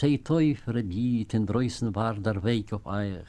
steht teuf, Rebjit, in Dreußen war der Weg auf euch.